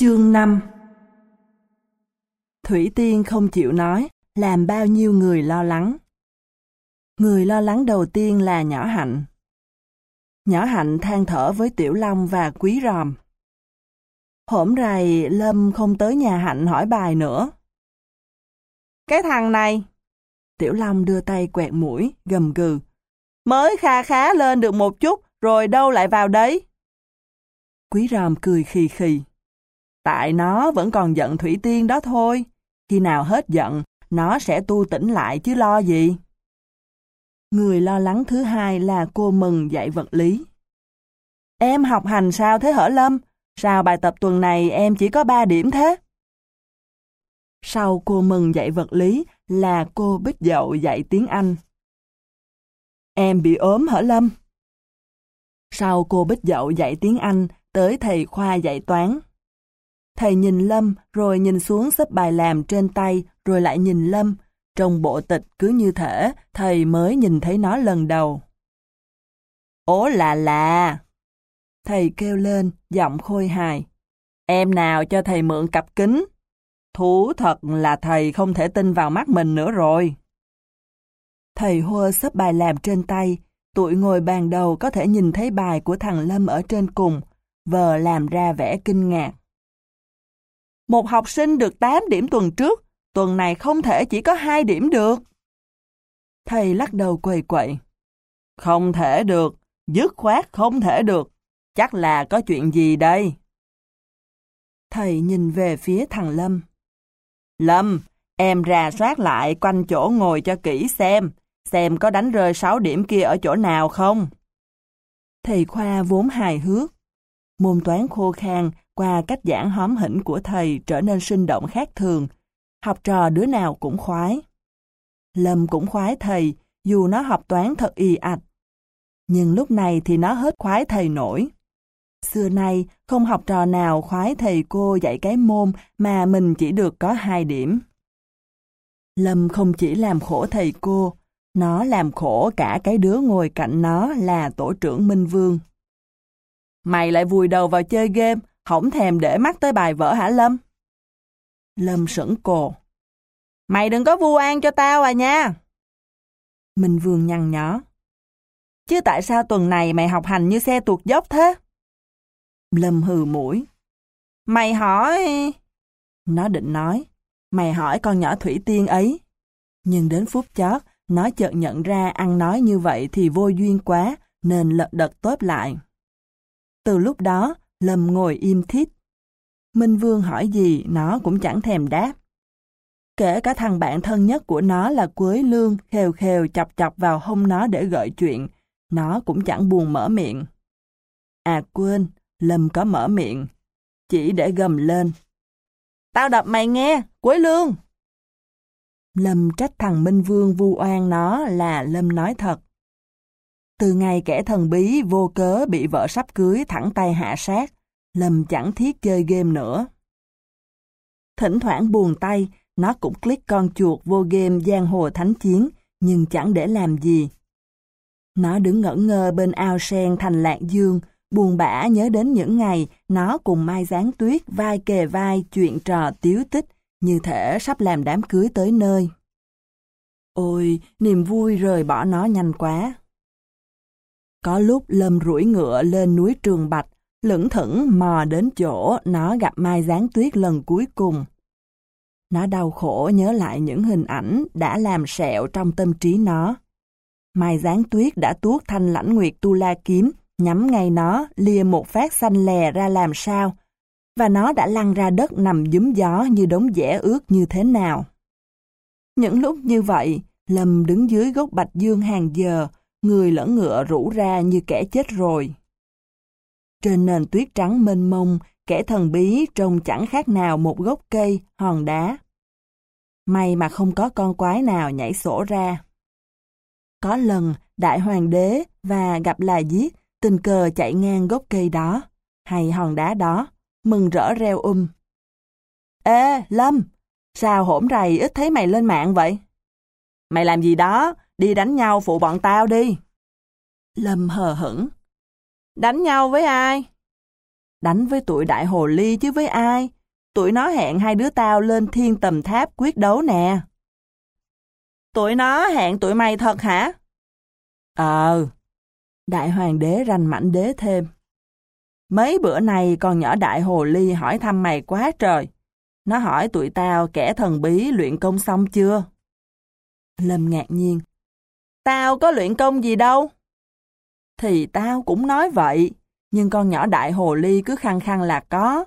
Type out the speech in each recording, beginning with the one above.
Chương 5 Thủy Tiên không chịu nói, làm bao nhiêu người lo lắng. Người lo lắng đầu tiên là Nhỏ Hạnh. Nhỏ Hạnh than thở với Tiểu Long và Quý Ròm. Hổm rày Lâm không tới nhà Hạnh hỏi bài nữa. Cái thằng này! Tiểu Long đưa tay quẹt mũi, gầm gừ. Mới kha khá lên được một chút, rồi đâu lại vào đấy? Quý Ròm cười khì khì. Tại nó vẫn còn giận Thủy Tiên đó thôi. Khi nào hết giận, nó sẽ tu tỉnh lại chứ lo gì. Người lo lắng thứ hai là cô Mừng dạy vật lý. Em học hành sao thế hở Lâm? Sao bài tập tuần này em chỉ có 3 điểm thế? Sau cô Mừng dạy vật lý là cô Bích Dậu dạy tiếng Anh. Em bị ốm hở Lâm? Sau cô Bích Dậu dạy tiếng Anh tới thầy Khoa dạy toán. Thầy nhìn Lâm rồi nhìn xuống xếp bài làm trên tay rồi lại nhìn Lâm. Trong bộ tịch cứ như thể thầy mới nhìn thấy nó lần đầu. Ố là là! Thầy kêu lên, giọng khôi hài. Em nào cho thầy mượn cặp kính? Thú thật là thầy không thể tin vào mắt mình nữa rồi. Thầy hô sắp bài làm trên tay, tụi ngồi bàn đầu có thể nhìn thấy bài của thằng Lâm ở trên cùng, vờ làm ra vẻ kinh ngạc. Một học sinh được 8 điểm tuần trước, tuần này không thể chỉ có 2 điểm được. Thầy lắc đầu quầy quậy. Không thể được, dứt khoát không thể được. Chắc là có chuyện gì đây? Thầy nhìn về phía thằng Lâm. Lâm, em ra soát lại quanh chỗ ngồi cho kỹ xem, xem có đánh rơi 6 điểm kia ở chỗ nào không? Thầy Khoa vốn hài hước. Môn toán khô khan qua cách giảng hóm hỉnh của thầy trở nên sinh động khác thường, học trò đứa nào cũng khoái. Lâm cũng khoái thầy, dù nó học toán thật y ạch. Nhưng lúc này thì nó hết khoái thầy nổi. Xưa nay, không học trò nào khoái thầy cô dạy cái môn mà mình chỉ được có hai điểm. Lâm không chỉ làm khổ thầy cô, nó làm khổ cả cái đứa ngồi cạnh nó là tổ trưởng Minh Vương. Mày lại vùi đầu vào chơi game, không thèm để mắt tới bài vở hả Lâm? Lâm sững cổ. Mày đừng có vu oan cho tao à nha. Minh Vương nhăn nhó. Chứ tại sao tuần này mày học hành như xe tuột dốc thế? Lâm hừ mũi. Mày hỏi... Nó định nói. Mày hỏi con nhỏ Thủy Tiên ấy. Nhưng đến phút chót, nó chợt nhận ra ăn nói như vậy thì vô duyên quá, nên lật đật tốt lại. Từ lúc đó, Lâm ngồi im thít. Minh Vương hỏi gì nó cũng chẳng thèm đáp. Kể cả thằng bạn thân nhất của nó là Quế Lương khều khều chọc chọc vào hông nó để gợi chuyện, nó cũng chẳng buồn mở miệng. À quên, Lâm có mở miệng, chỉ để gầm lên. Tao đập mày nghe, Quế Lương! Lâm trách thằng Minh Vương vu oan nó là Lâm nói thật. Từ ngày kẻ thần bí vô cớ bị vợ sắp cưới thẳng tay hạ sát, Lâm chẳng thiết chơi game nữa. Thỉnh thoảng buồn tay, nó cũng click con chuột vô game giang hồ thánh chiến, nhưng chẳng để làm gì. Nó đứng ngẩn ngơ bên ao sen thành lạc dương, buồn bã nhớ đến những ngày nó cùng Mai Giáng Tuyết vai kề vai chuyện trò tiếu tích, như thể sắp làm đám cưới tới nơi. Ôi, niềm vui rời bỏ nó nhanh quá. Có lúc Lâm rủi ngựa lên núi Trường Bạch, lững thững mò đến chỗ nó gặp Mai Giáng Tuyết lần cuối cùng. Nó đau khổ nhớ lại những hình ảnh đã làm sẹo trong tâm trí nó. Mai Giáng Tuyết đã tuốt thanh lãnh nguyệt tu la kiếm, nhắm ngay nó, lia một phát xanh lè ra làm sao, và nó đã lăn ra đất nằm dúm gió như đống dẻ ướt như thế nào. Những lúc như vậy, Lâm đứng dưới gốc bạch dương hàng giờ, người lẫn ngựa rủ ra như kẻ chết rồi. Trên nền tuyết trắng mênh mông, kẻ thần bí trông chẳng khác nào một gốc cây, hòn đá. May mà không có con quái nào nhảy sổ ra. Có lần, đại hoàng đế và gặp là giết tình cờ chạy ngang gốc cây đó, hay hòn đá đó, mừng rỡ reo um. Ê, Lâm, sao hổm rày ít thấy mày lên mạng vậy? Mày làm gì đó, đi đánh nhau phụ bọn tao đi. Lâm hờ hững. Đánh nhau với ai? Đánh với tụi đại hồ ly chứ với ai? Tụi nó hẹn hai đứa tao lên thiên tầm tháp quyết đấu nè. Tụi nó hẹn tụi mày thật hả? Ờ. Đại hoàng đế rành mảnh đế thêm. Mấy bữa nay con nhỏ đại hồ ly hỏi thăm mày quá trời. Nó hỏi tụi tao kẻ thần bí luyện công xong chưa? Lâm ngạc nhiên. Tao có luyện công gì đâu. Thì tao cũng nói vậy, nhưng con nhỏ đại hồ ly cứ khăng khăng là có.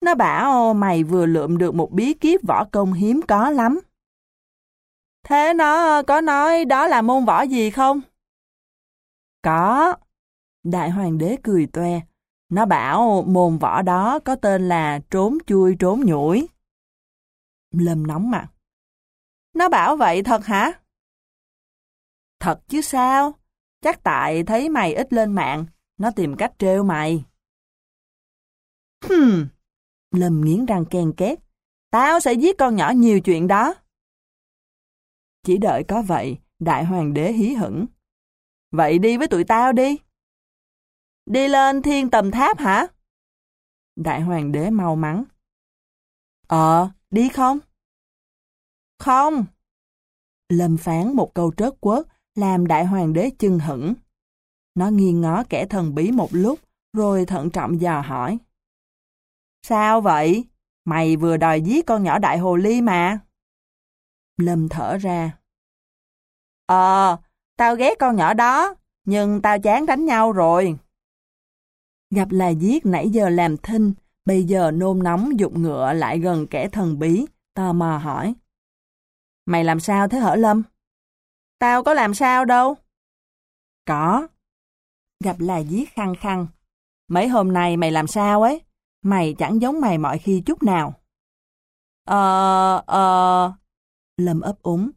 Nó bảo mày vừa lượm được một bí kíp võ công hiếm có lắm. Thế nó có nói đó là môn võ gì không? Có. Đại hoàng đế cười toe. Nó bảo môn võ đó có tên là trốn chui trốn nhủi. Lâm nóng mặt. Nó bảo vậy thật hả? Thật chứ sao? Chắc tại thấy mày ít lên mạng, nó tìm cách trêu mày. Hừm, Lâm nghiến răng ken két. Tao sẽ giết con nhỏ nhiều chuyện đó. Chỉ đợi có vậy, đại hoàng đế hí hửng. Vậy đi với tụi tao đi. Đi lên thiên tầm tháp hả? Đại hoàng đế mau mắn. Ờ, đi không? Không. Lâm phán một câu trớt quớt, làm đại hoàng đế chưng hững. Nó nghiêng ngó kẻ thần bí một lúc, rồi thận trọng dò hỏi. Sao vậy? Mày vừa đòi giết con nhỏ đại hồ ly mà. Lâm thở ra. Ờ, tao ghét con nhỏ đó, nhưng tao chán đánh nhau rồi. Gặp là giết nãy giờ làm thinh, bây giờ nôn nóng dục ngựa lại gần kẻ thần bí, tò mò hỏi. Mày làm sao thế hở Lâm? Tao có làm sao đâu. Có. Gặp là giết khăng khăng. Mấy hôm nay mày làm sao ấy? Mày chẳng giống mày mọi khi chút nào. Ờ, ờ... Lâm ấp úng.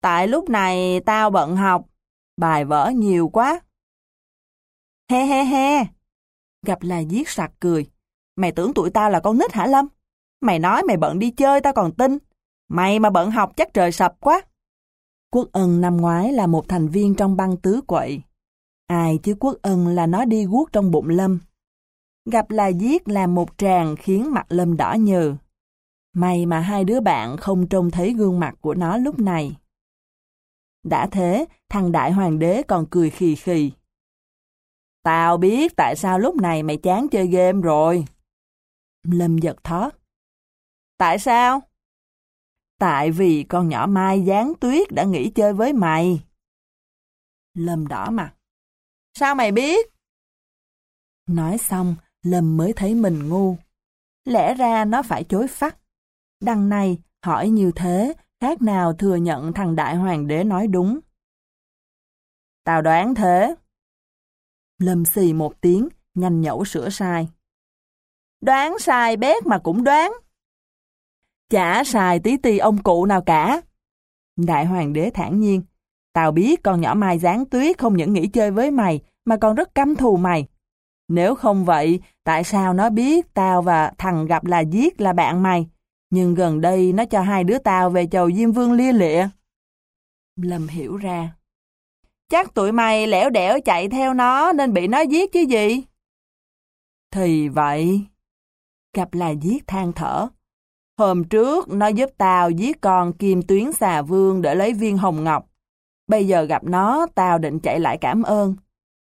Tại lúc này tao bận học. Bài vở nhiều quá. He he he. Gặp là giết sặc cười. Mày tưởng tụi tao là con nít hả Lâm? Mày nói mày bận đi chơi tao còn tin. Mày mà bận học chắc trời sập quá. Quốc ân năm ngoái là một thành viên trong băng tứ quậy. Ai chứ quốc ân là nó đi guốc trong bụng Lâm. Gặp là giết làm một tràng khiến mặt Lâm đỏ nhừ. May mà hai đứa bạn không trông thấy gương mặt của nó lúc này. Đã thế, thằng đại hoàng đế còn cười khì khì. Tao biết tại sao lúc này mày chán chơi game rồi. Lâm giật thót. Tại sao? Tại vì con nhỏ Mai gián tuyết đã nghỉ chơi với mày. Lâm đỏ mặt. Sao mày biết? Nói xong, Lâm mới thấy mình ngu. Lẽ ra nó phải chối phát. Đằng này, hỏi như thế, khác nào thừa nhận thằng đại hoàng đế nói đúng. Tao đoán thế. Lâm xì một tiếng, nhanh nhẩu sửa sai. Đoán sai bét mà cũng đoán. Chả xài tí ti ông cụ nào cả. Đại hoàng đế thản nhiên. Tao biết con nhỏ Mai gián tuyết không những nghỉ chơi với mày, mà còn rất căm thù mày. Nếu không vậy, tại sao nó biết tao và thằng gặp là giết là bạn mày? Nhưng gần đây nó cho hai đứa tao về chầu Diêm Vương lia lịa. Lâm hiểu ra. Chắc tụi mày lẻo đẻo chạy theo nó nên bị nó giết chứ gì? Thì vậy. Gặp là giết than thở. Hôm trước nó giúp tao giết con kim tuyến xà vương để lấy viên hồng ngọc. Bây giờ gặp nó, tao định chạy lại cảm ơn.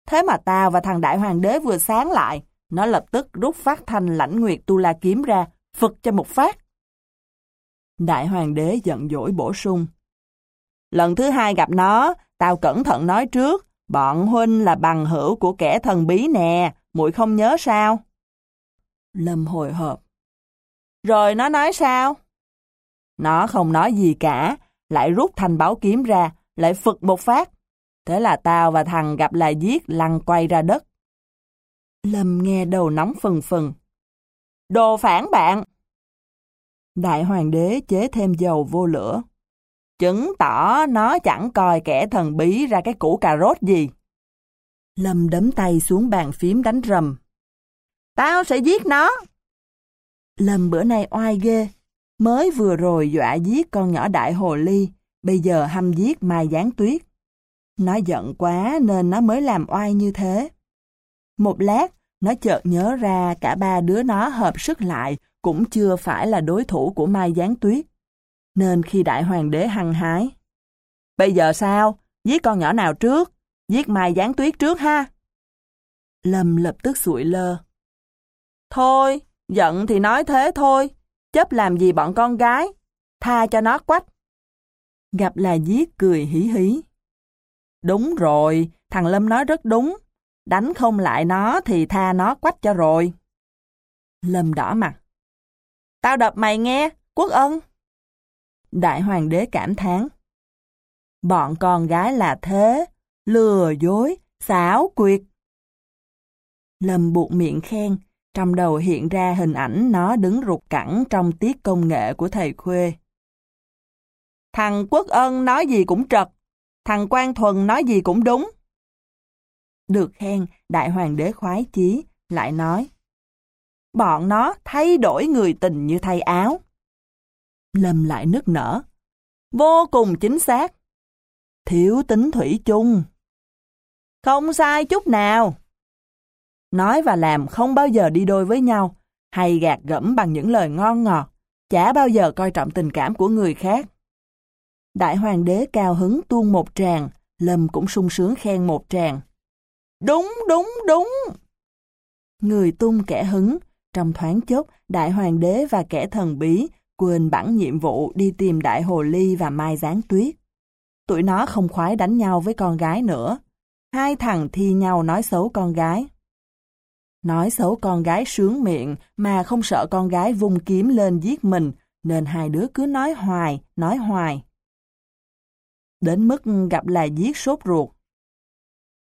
Thế mà tao và thằng đại hoàng đế vừa sáng lại, nó lập tức rút phát thanh lãnh nguyệt tu la kiếm ra, phực cho một phát. Đại hoàng đế giận dỗi bổ sung. Lần thứ hai gặp nó, tao cẩn thận nói trước, bọn huynh là bằng hữu của kẻ thần bí nè, muội không nhớ sao? Lâm hồi hộp. Rồi nó nói sao? Nó không nói gì cả, lại rút thanh báo kiếm ra, lại phực một phát. Thế là tao và thằng gặp lại giết lăn quay ra đất. Lâm nghe đầu nóng phừng phừng. Đồ phản bạn! Đại hoàng đế chế thêm dầu vô lửa. Chứng tỏ nó chẳng coi kẻ thần bí ra cái củ cà rốt gì. Lâm đấm tay xuống bàn phím đánh rầm. Tao sẽ giết nó! Lâm bữa nay oai ghê. Mới vừa rồi dọa giết con nhỏ đại hồ ly, bây giờ hăm giết Mai Giáng Tuyết. Nó giận quá nên nó mới làm oai như thế. Một lát, Nó chợt nhớ ra cả ba đứa nó hợp sức lại cũng chưa phải là đối thủ của Mai Giáng Tuyết. Nên khi đại hoàng đế hăng hái. Bây giờ sao? Giết con nhỏ nào trước? Giết Mai Giáng Tuyết trước ha? Lâm lập tức sụi lơ. Thôi, giận thì nói thế thôi. Chấp làm gì bọn con gái? Tha cho nó quách. Gặp là giết cười hí hí. Đúng rồi, thằng Lâm nói rất đúng. Đánh không lại nó thì tha nó quách cho rồi. Lâm đỏ mặt. Tao đập mày nghe, quốc ân. Đại hoàng đế cảm thán. Bọn con gái là thế, lừa dối, xảo quyệt. Lâm buộc miệng khen, trong đầu hiện ra hình ảnh nó đứng rụt cẳng trong tiết công nghệ của thầy Khuê. Thằng Quốc Ân nói gì cũng trật, thằng Quang Thuần nói gì cũng đúng. Được khen, đại hoàng đế khoái chí, lại nói. Bọn nó thay đổi người tình như thay áo. Lâm lại nức nở. Vô cùng chính xác. Thiếu tính thủy chung. Không sai chút nào. Nói và làm không bao giờ đi đôi với nhau, hay gạt gẫm bằng những lời ngon ngọt, chả bao giờ coi trọng tình cảm của người khác. Đại hoàng đế cao hứng tuôn một tràng, Lâm cũng sung sướng khen một tràng. Đúng, đúng, đúng. Người tung kẻ hứng, trong thoáng chốc, đại hoàng đế và kẻ thần bí quên bản nhiệm vụ đi tìm đại hồ ly và mai gián tuyết. Tụi nó không khoái đánh nhau với con gái nữa. Hai thằng thi nhau nói xấu con gái. Nói xấu con gái sướng miệng mà không sợ con gái vung kiếm lên giết mình, nên hai đứa cứ nói hoài, nói hoài. Đến mức gặp là giết sốt ruột.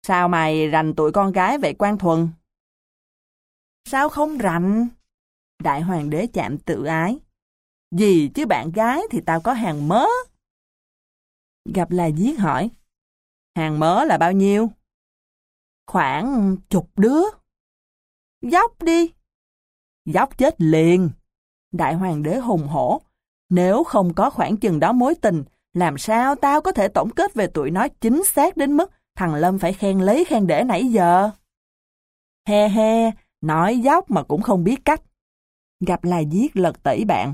Sao mày rành tụi con gái vậy quan thuần? Sao không rành? Đại hoàng đế chạm tự ái. Gì chứ bạn gái thì tao có hàng mớ. Gặp là giết hỏi. Hàng mớ là bao nhiêu? Khoảng chục đứa. Dốc đi. Dốc chết liền. Đại hoàng đế hùng hổ. Nếu không có khoảng chừng đó mối tình, làm sao tao có thể tổng kết về tụi nó chính xác đến mức thằng Lâm phải khen lấy khen để nãy giờ? He he, nói dốc mà cũng không biết cách. Gặp là giết lật tẩy bạn.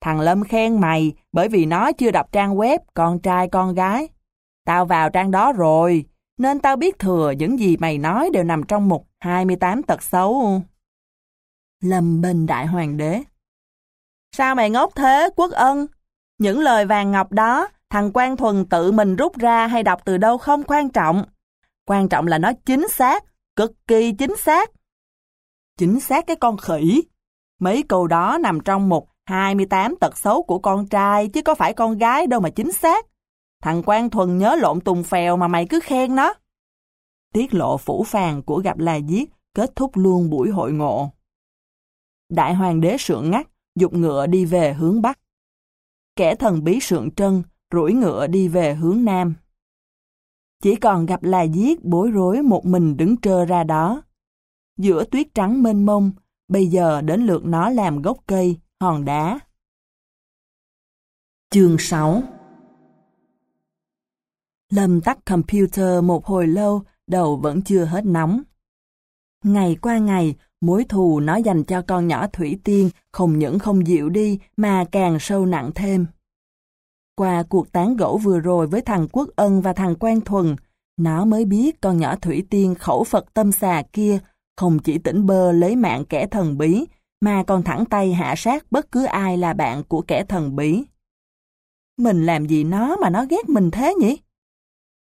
Thằng Lâm khen mày bởi vì nó chưa đọc trang web con trai con gái. Tao vào trang đó rồi, nên tao biết thừa những gì mày nói đều nằm trong mục 28 tật xấu. Lâm bên đại hoàng đế. Sao mày ngốc thế, quốc ân? Những lời vàng ngọc đó, thằng quan Thuần tự mình rút ra hay đọc từ đâu không quan trọng. Quan trọng là nó chính xác, cực kỳ chính xác. Chính xác cái con khỉ. Mấy câu đó nằm trong một 28 tật xấu của con trai chứ có phải con gái đâu mà chính xác. Thằng Quang Thuần nhớ lộn tùng phèo mà mày cứ khen nó. Tiết lộ phủ phàng của gặp là giết kết thúc luôn buổi hội ngộ. Đại hoàng đế sượng ngắt, dục ngựa đi về hướng Bắc. Kẻ thần bí sượng trân, rủi ngựa đi về hướng Nam. Chỉ còn gặp là giết bối rối một mình đứng trơ ra đó. Giữa tuyết trắng mênh mông, bây giờ đến lượt nó làm gốc cây, hòn đá. Chương 6 Lâm tắt computer một hồi lâu, đầu vẫn chưa hết nóng. Ngày qua ngày, mối thù nó dành cho con nhỏ Thủy Tiên không những không dịu đi mà càng sâu nặng thêm. Qua cuộc tán gẫu vừa rồi với thằng Quốc Ân và thằng Quang Thuần, nó mới biết con nhỏ Thủy Tiên khẩu Phật tâm xà kia không chỉ tỉnh bơ lấy mạng kẻ thần bí, mà còn thẳng tay hạ sát bất cứ ai là bạn của kẻ thần bí. Mình làm gì nó mà nó ghét mình thế nhỉ?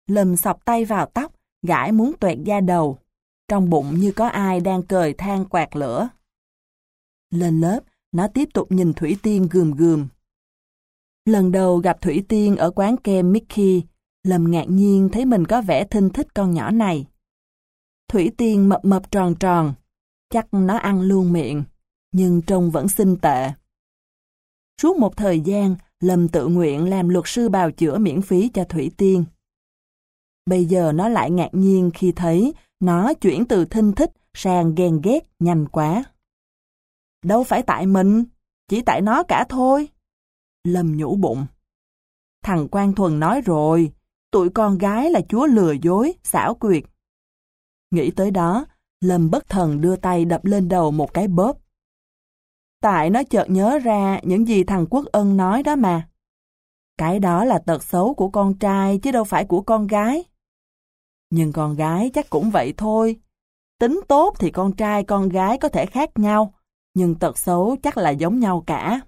Lầm sọc tay vào tóc, gãi muốn tuẹt da đầu. Trong bụng như có ai đang cời than quạt lửa. Lên lớp, nó tiếp tục nhìn Thủy Tiên gườm gườm. Lần đầu gặp Thủy Tiên ở quán kem Mickey, Lâm ngạc nhiên thấy mình có vẻ thinh thích con nhỏ này. Thủy Tiên mập mập tròn tròn, chắc nó ăn luôn miệng, nhưng trông vẫn xinh tệ. Suốt một thời gian, Lâm tự nguyện làm luật sư bào chữa miễn phí cho Thủy Tiên. Bây giờ nó lại ngạc nhiên khi thấy nó chuyển từ thinh thích sang ghen ghét nhanh quá. Đâu phải tại mình, chỉ tại nó cả thôi. Lâm nhủ bụng. Thằng Quang Thuần nói rồi, tụi con gái là chúa lừa dối, xảo quyệt. Nghĩ tới đó, Lâm bất thần đưa tay đập lên đầu một cái bóp. Tại nó chợt nhớ ra những gì thằng Quốc Ân nói đó mà. Cái đó là tật xấu của con trai chứ đâu phải của con gái. Nhưng con gái chắc cũng vậy thôi. Tính tốt thì con trai con gái có thể khác nhau, nhưng tật xấu chắc là giống nhau cả.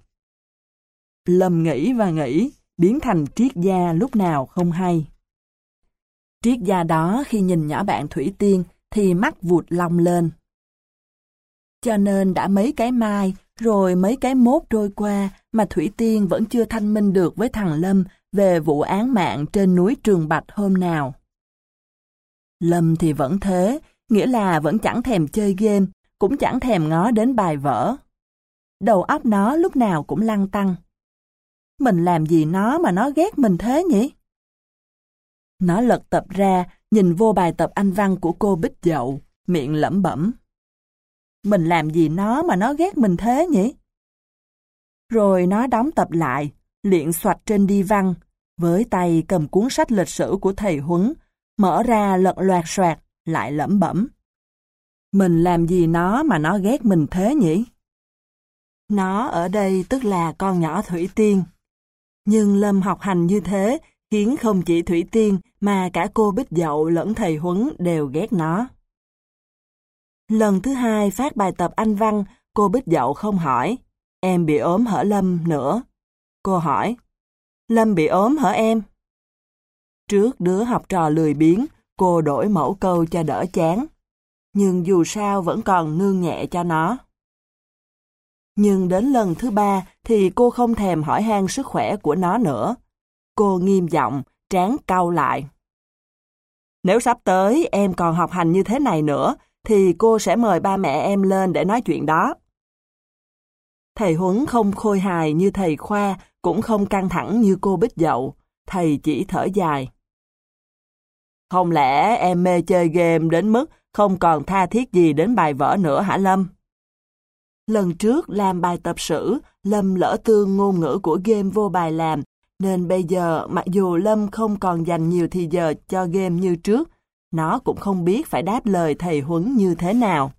Lâm nghĩ và nghĩ, biến thành triết gia lúc nào không hay. Triết gia đó khi nhìn nhỏ bạn Thủy Tiên thì mắt vụt long lên. Cho nên đã mấy cái mai, rồi mấy cái mốt trôi qua mà Thủy Tiên vẫn chưa thanh minh được với thằng Lâm về vụ án mạng trên núi Trường Bạch hôm nào. Lâm thì vẫn thế, nghĩa là vẫn chẳng thèm chơi game, cũng chẳng thèm ngó đến bài vở. Đầu óc nó lúc nào cũng lăng tăng. Mình làm gì nó mà nó ghét mình thế nhỉ? Nó lật tập ra, nhìn vô bài tập Anh văn của cô Bích Dậu, miệng lẩm bẩm. Mình làm gì nó mà nó ghét mình thế nhỉ? Rồi nó đóng tập lại, liện soạch trên đi văn, với tay cầm cuốn sách lịch sử của thầy Huấn, mở ra lật loạt soạt, lại lẩm bẩm. Mình làm gì nó mà nó ghét mình thế nhỉ? Nó ở đây tức là con nhỏ Thủy Tiên. Nhưng Lâm học hành như thế khiến không chỉ Thủy Tiên mà cả cô Bích Dậu lẫn thầy Huấn đều ghét nó. Lần thứ hai phát bài tập Anh văn, cô Bích Dậu không hỏi, em bị ốm hở Lâm nữa. Cô hỏi, Lâm bị ốm hở em? Trước đứa học trò lười biếng, cô đổi mẫu câu cho đỡ chán. Nhưng dù sao vẫn còn nương nhẹ cho nó. Nhưng đến lần thứ ba thì cô không thèm hỏi han sức khỏe của nó nữa. Cô nghiêm giọng, trán cau lại. Nếu sắp tới em còn học hành như thế này nữa, thì cô sẽ mời ba mẹ em lên để nói chuyện đó. Thầy Huấn không khôi hài như thầy Khoa, cũng không căng thẳng như cô Bích Dậu. Thầy chỉ thở dài. Không lẽ em mê chơi game đến mức không còn tha thiết gì đến bài vở nữa hả Lâm? Lần trước làm bài tập sử, Lâm lỡ tương ngôn ngữ của game vô bài làm, nên bây giờ mặc dù Lâm không còn dành nhiều thì giờ cho game như trước, nó cũng không biết phải đáp lời thầy Huấn như thế nào.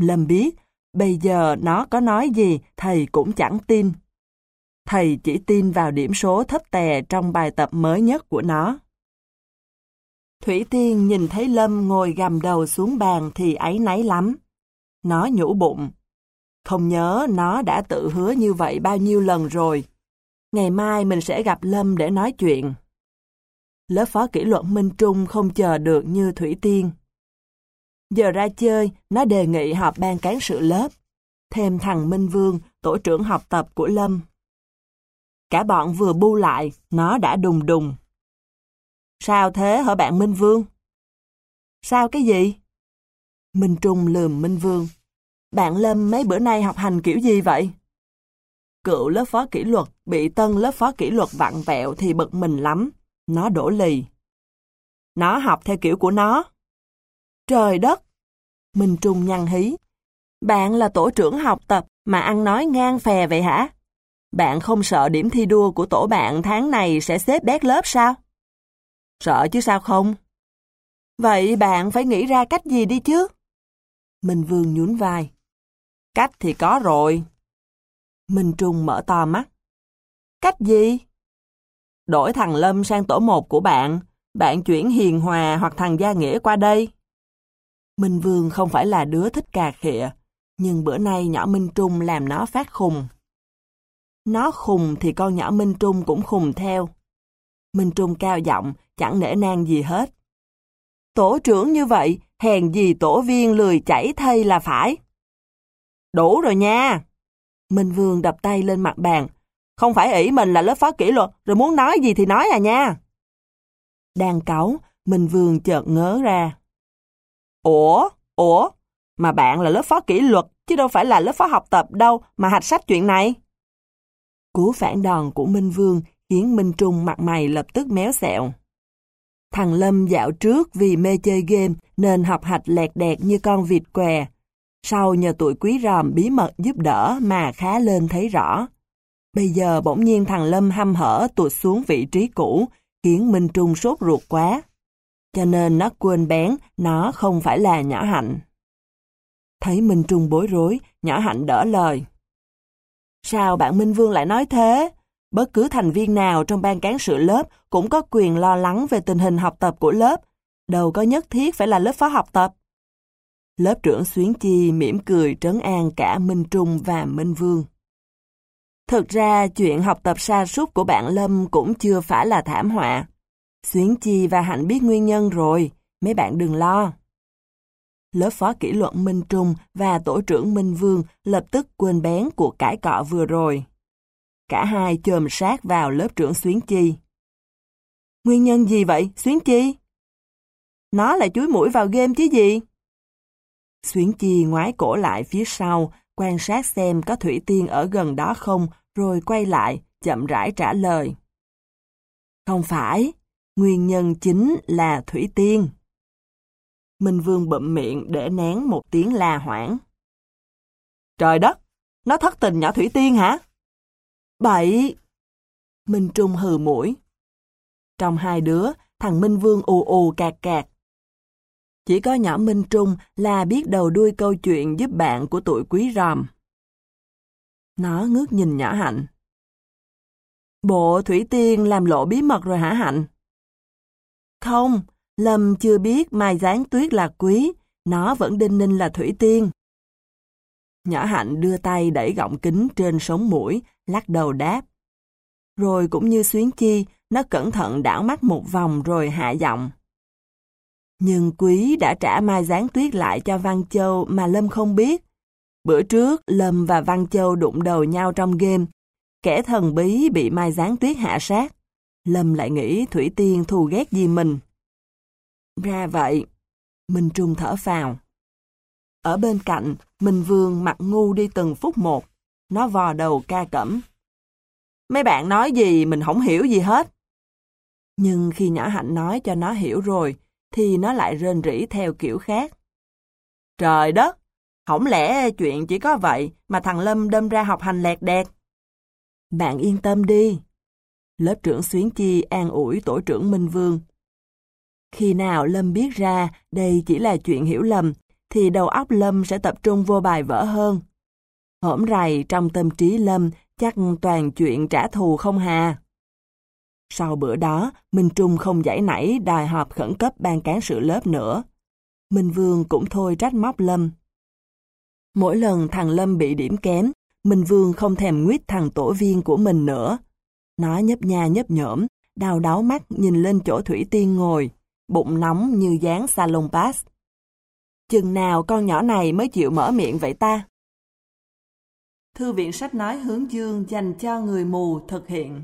Lâm biết, bây giờ nó có nói gì thầy cũng chẳng tin. Thầy chỉ tin vào điểm số thấp tè trong bài tập mới nhất của nó. Thủy Tiên nhìn thấy Lâm ngồi gầm đầu xuống bàn thì ấy náy lắm. Nó nhủ bụng. Không nhớ nó đã tự hứa như vậy bao nhiêu lần rồi. Ngày mai mình sẽ gặp Lâm để nói chuyện. Lớp phó kỷ luật Minh Trung không chờ được như Thủy Tiên. Giờ ra chơi, nó đề nghị họp ban cán sự lớp. Thêm thằng Minh Vương, tổ trưởng học tập của Lâm. Cả bọn vừa bu lại, nó đã đùng đùng. Sao thế hả bạn Minh Vương? Sao cái gì? Minh Trung lườm Minh Vương. Bạn Lâm mấy bữa nay học hành kiểu gì vậy? Cựu lớp phó kỷ luật bị tân lớp phó kỷ luật vặn vẹo thì bực mình lắm. Nó đổ lì. Nó học theo kiểu của nó. Trời đất! Minh Trung nhăn hí. Bạn là tổ trưởng học tập mà ăn nói ngang phè vậy hả? Bạn không sợ điểm thi đua của tổ bạn tháng này sẽ xếp bét lớp sao? Sợ chứ sao không? Vậy bạn phải nghĩ ra cách gì đi chứ? Minh Vương nhún vai. Cách thì có rồi. Minh Trung mở to mắt. Cách gì? Đổi thằng Lâm sang tổ một của bạn, bạn chuyển Hiền Hòa hoặc thằng Gia Nghĩa qua đây. Minh Vương không phải là đứa thích cà khịa, nhưng bữa nay nhỏ Minh Trung làm nó phát khùng. Nó khùng thì con nhỏ Minh Trung cũng khùng theo. Minh Trung cao giọng, chẳng nể nang gì hết. Tổ trưởng như vậy, hèn gì tổ viên lười chảy thay là phải. Đủ rồi nha. Minh Vương đập tay lên mặt bàn. Không phải ỷ mình là lớp phó kỷ luật, rồi muốn nói gì thì nói à nha. Đang cáu, Minh Vương chợt ngớ ra. Ủa? Ủa? Mà bạn là lớp phó kỷ luật, chứ đâu phải là lớp phó học tập đâu mà hạch sách chuyện này. Cú phản đòn của Minh Vương khiến Minh Trung mặt mày lập tức méo xẹo. Thằng Lâm dạo trước vì mê chơi game nên học hạch lẹt đẹt như con vịt què. Sau nhờ tuổi quý ròm bí mật giúp đỡ mà khá lên thấy rõ. Bây giờ bỗng nhiên thằng Lâm hăm hở tụt xuống vị trí cũ, khiến Minh Trung sốt ruột quá. cho nên nó quên bén nó không phải là nhỏ hạnh. Thấy Minh Trung bối rối, nhỏ hạnh đỡ lời. Sao bạn Minh Vương lại nói thế? Bất cứ thành viên nào trong ban cán sự lớp cũng có quyền lo lắng về tình hình học tập của lớp, đâu có nhất thiết phải là lớp phó học tập. Lớp trưởng Xuyến Chi mỉm cười trấn an cả Minh Trung và Minh Vương. Thực ra chuyện học tập sa sút của bạn Lâm cũng chưa phải là thảm họa. Xuyến Chi và Hạnh biết nguyên nhân rồi, mấy bạn đừng lo. Lớp phó kỷ luật Minh Trung và tổ trưởng Minh Vương lập tức quên bén cuộc cãi cọ vừa rồi. Cả hai chồm sát vào lớp trưởng Xuyến Chi. Nguyên nhân gì vậy, Xuyến Chi? Nó là chuối mũi vào game chứ gì? Xuyến Chi ngoái cổ lại phía sau, quan sát xem có thủy tiên ở gần đó không, rồi quay lại, chậm rãi trả lời. Không phải, nguyên nhân chính là thủy tiên. Minh Vương bậm miệng để nén một tiếng la hoảng. Trời đất, nó thất tình nhỏ thủy tiên hả? Bậy! Minh Trung hừ mũi. Trong hai đứa, thằng Minh Vương ù ù cạc cạc. Chỉ có nhỏ Minh Trung là biết đầu đuôi câu chuyện giúp bạn của tuổi quý ròm. Nó ngước nhìn nhỏ Hạnh. Bộ Thủy Tiên làm lộ bí mật rồi hả Hạnh? Không, Lâm chưa biết Mai Giáng Tuyết là quý, nó vẫn đinh ninh là Thủy Tiên. Nhỏ Hạnh đưa tay đẩy gọng kính trên sống mũi, lắc đầu đáp. Rồi cũng như xuyến chi, nó cẩn thận đảo mắt một vòng rồi hạ giọng. Nhưng Quý đã trả Mai Giáng Tuyết lại cho Văn Châu mà Lâm không biết. Bữa trước, Lâm và Văn Châu đụng đầu nhau trong game. Kẻ thần bí bị Mai Giáng Tuyết hạ sát. Lâm lại nghĩ Thủy Tiên thù ghét gì mình. Ra vậy, Minh Trung thở phào. Ở bên cạnh, Minh Vương mặt ngu đi từng phút một. Nó vò đầu ca cẩm. Mấy bạn nói gì mình không hiểu gì hết. Nhưng khi nhỏ hạnh nói cho nó hiểu rồi, thì nó lại rên rỉ theo kiểu khác. Trời đất! Không lẽ chuyện chỉ có vậy mà thằng Lâm đâm ra học hành lẹt đẹt? Bạn yên tâm đi. Lớp trưởng Xuyến Chi an ủi tổ trưởng Minh Vương. Khi nào Lâm biết ra đây chỉ là chuyện hiểu lầm, thì đầu óc Lâm sẽ tập trung vô bài vở hơn. Hổm rày trong tâm trí Lâm chắc toàn chuyện trả thù không hà. Sau bữa đó, Minh Trung không giải nảy đòi họp khẩn cấp ban cán sự lớp nữa. Minh Vương cũng thôi trách móc Lâm. Mỗi lần thằng Lâm bị điểm kém, Minh Vương không thèm nguyết thằng tổ viên của mình nữa. Nó nhấp nha nhấp nhổm, đau đáo mắt nhìn lên chỗ Thủy Tiên ngồi, bụng nóng như dáng salon pass. Chừng nào con nhỏ này mới chịu mở miệng vậy ta? Thư viện sách nói hướng dương dành cho người mù thực hiện.